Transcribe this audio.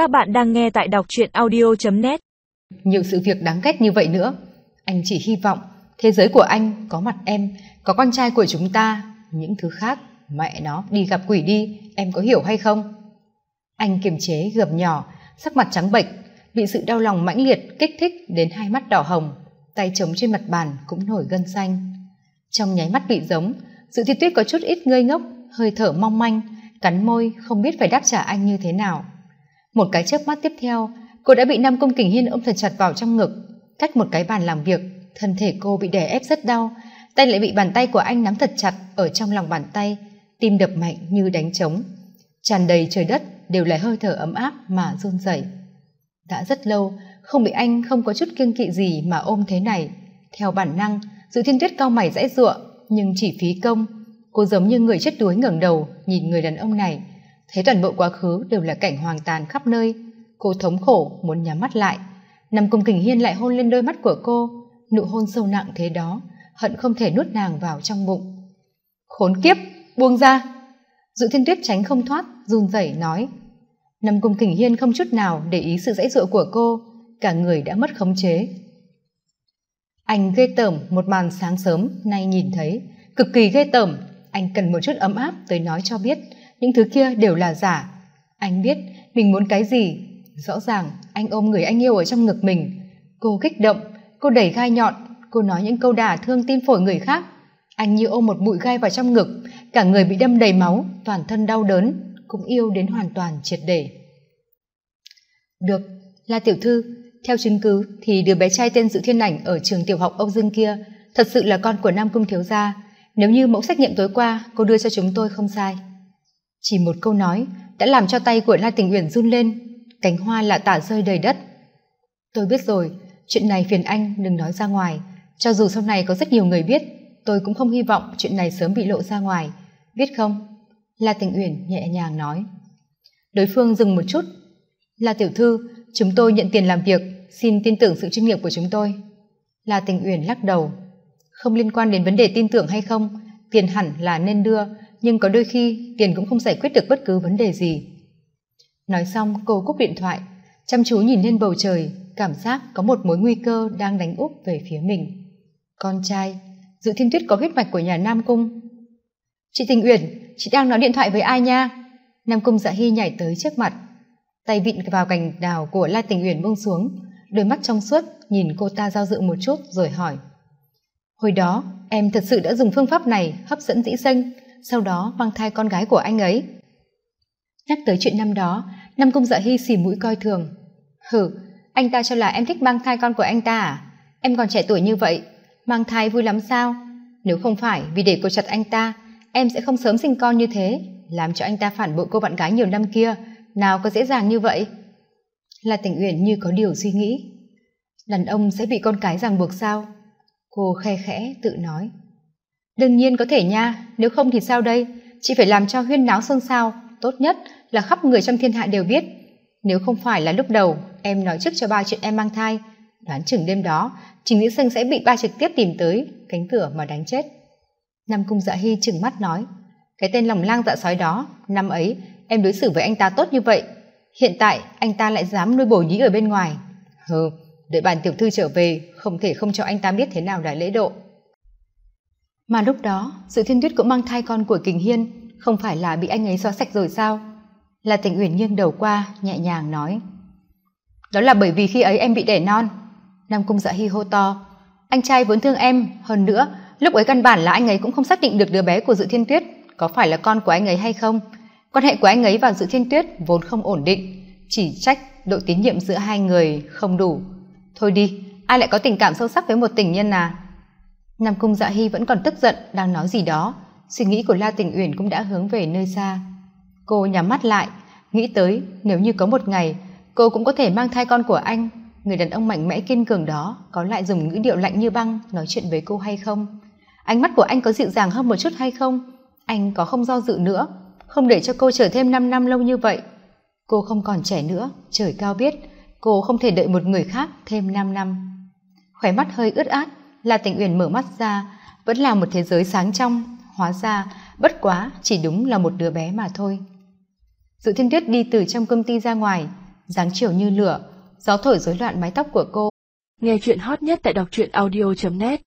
Các bạn đang nghe tại đọc truyện audio.net Nhiều sự việc đáng ghét như vậy nữa. Anh chỉ hy vọng thế giới của anh có mặt em, có con trai của chúng ta. Những thứ khác, mẹ nó đi gặp quỷ đi, em có hiểu hay không? Anh kiềm chế gập nhỏ, sắc mặt trắng bệch, bị sự đau lòng mãnh liệt kích thích đến hai mắt đỏ hồng, tay trống trên mặt bàn cũng nổi gân xanh. Trong nháy mắt bị giống, sự Thi Tuyết có chút ít ngây ngốc, hơi thở mong manh, cắn môi không biết phải đáp trả anh như thế nào một cái chớp mắt tiếp theo, cô đã bị nam công kình hiên ôm thật chặt vào trong ngực, cách một cái bàn làm việc, thân thể cô bị đè ép rất đau, tay lại bị bàn tay của anh nắm thật chặt ở trong lòng bàn tay, tim đập mạnh như đánh trống. Tràn đầy trời đất, đều là hơi thở ấm áp mà run rẩy. Đã rất lâu, không bị anh không có chút kiêng kỵ gì mà ôm thế này. Theo bản năng dự thiên tuyết cao mày dãy giụa, nhưng chỉ phí công. Cô giống như người chết đuối ngẩng đầu, nhìn người đàn ông này thấy toàn bộ quá khứ đều là cảnh hoàng tàn khắp nơi. Cô thống khổ, muốn nhắm mắt lại. Nằm cùng kình hiên lại hôn lên đôi mắt của cô. Nụ hôn sâu nặng thế đó, hận không thể nuốt nàng vào trong bụng. Khốn kiếp, buông ra. Dự thiên tuyết tránh không thoát, run rẩy nói. Nằm cùng kình hiên không chút nào để ý sự dãy dụa của cô. Cả người đã mất khống chế. Anh ghê tởm một màn sáng sớm, nay nhìn thấy. Cực kỳ ghê tởm. Anh cần một chút ấm áp tới nói cho biết những thứ kia đều là giả. Anh biết mình muốn cái gì. Rõ ràng, anh ôm người anh yêu ở trong ngực mình. Cô kích động, cô đẩy gai nhọn, cô nói những câu đả thương tim phổi người khác. Anh như ôm một bụi gai vào trong ngực, cả người bị đâm đầy máu, toàn thân đau đớn, cũng yêu đến hoàn toàn triệt để. Được là tiểu thư, theo chứng cứ thì đứa bé trai tên dự thiên ảnh ở trường tiểu học âu dương kia thật sự là con của nam cung thiếu gia. Nếu như mẫu xét nghiệm tối qua, cô đưa cho chúng tôi không sai chỉ một câu nói đã làm cho tay của la tình uyển run lên, cánh hoa lạ tả rơi đầy đất. Tôi biết rồi, chuyện này phiền anh, đừng nói ra ngoài. Cho dù sau này có rất nhiều người biết, tôi cũng không hy vọng chuyện này sớm bị lộ ra ngoài. Biết không? La tình uyển nhẹ nhàng nói. Đối phương dừng một chút. La tiểu thư, chúng tôi nhận tiền làm việc, xin tin tưởng sự chuyên nghiệp của chúng tôi. La tình uyển lắc đầu. Không liên quan đến vấn đề tin tưởng hay không, tiền hẳn là nên đưa nhưng có đôi khi, tiền cũng không giải quyết được bất cứ vấn đề gì. Nói xong, cô cúp điện thoại, chăm chú nhìn lên bầu trời, cảm giác có một mối nguy cơ đang đánh úp về phía mình. Con trai, dự thiên tuyết có huyết mạch của nhà nam cung. Chị tình uyển, chị đang nói điện thoại với ai nha? Nam cung dạ hy nhảy tới trước mặt, tay vịn vào cành đào của la tình uyển buông xuống, đôi mắt trong suốt nhìn cô ta giao dự một chút rồi hỏi. Hồi đó, em thật sự đã dùng phương pháp này hấp dẫn dĩ sinh sau đó mang thai con gái của anh ấy. Nhắc tới chuyện năm đó, năm công dạ hy xì mũi coi thường. Hử, anh ta cho là em thích mang thai con của anh ta à? Em còn trẻ tuổi như vậy, mang thai vui lắm sao? Nếu không phải vì để cô chặt anh ta, em sẽ không sớm sinh con như thế, làm cho anh ta phản bội cô bạn gái nhiều năm kia. Nào có dễ dàng như vậy? Là tình uyển như có điều suy nghĩ. Đàn ông sẽ bị con cái ràng buộc sao? Cô khe khẽ tự nói đương nhiên có thể nha, nếu không thì sao đây? Chị phải làm cho huyên náo xôn xao, tốt nhất là khắp người trong thiên hạ đều biết. Nếu không phải là lúc đầu, em nói trước cho ba chuyện em mang thai. Đoán chừng đêm đó, trình diễn sinh sẽ bị ba trực tiếp tìm tới, cánh cửa mà đánh chết. Nam cung dạ hy chừng mắt nói, cái tên lòng lang dạ sói đó, năm ấy, em đối xử với anh ta tốt như vậy. Hiện tại, anh ta lại dám nuôi bổ nhí ở bên ngoài. Hừ, đợi bàn tiểu thư trở về, không thể không cho anh ta biết thế nào là lễ độ mà lúc đó, sự thiên tuyết cũng mang thai con của kình hiên, không phải là bị anh ấy xóa sạch rồi sao? Là tình uyển nghiêng đầu qua, nhẹ nhàng nói. Đó là bởi vì khi ấy em bị đẻ non. Nam cung dạ hy hô to. Anh trai vốn thương em, hơn nữa, lúc ấy căn bản là anh ấy cũng không xác định được đứa bé của dự thiên tuyết, có phải là con của anh ấy hay không. Quan hệ của anh ấy và dự thiên tuyết vốn không ổn định, chỉ trách độ tín nhiệm giữa hai người không đủ. Thôi đi, ai lại có tình cảm sâu sắc với một tình nhân à? Nam cung dạ hy vẫn còn tức giận, đang nói gì đó. Suy nghĩ của la tình uyển cũng đã hướng về nơi xa. Cô nhắm mắt lại, nghĩ tới nếu như có một ngày cô cũng có thể mang thai con của anh, người đàn ông mạnh mẽ kiên cường đó có lại dùng ngữ điệu lạnh như băng nói chuyện với cô hay không? Ánh mắt của anh có dịu dàng hơn một chút hay không? Anh có không do dự nữa, không để cho cô chờ thêm năm năm lâu như vậy. Cô không còn trẻ nữa, trời cao biết, cô không thể đợi một người khác thêm năm năm. Khóe mắt hơi ướt át là tình uyển mở mắt ra, vẫn là một thế giới sáng trong. Hóa ra, bất quá chỉ đúng là một đứa bé mà thôi. Dự thiên tuyết đi từ trong công ty ra ngoài, dáng chiều như lửa, gió thổi rối loạn mái tóc của cô. Nghe chuyện hot nhất tại đọc truyện audio net.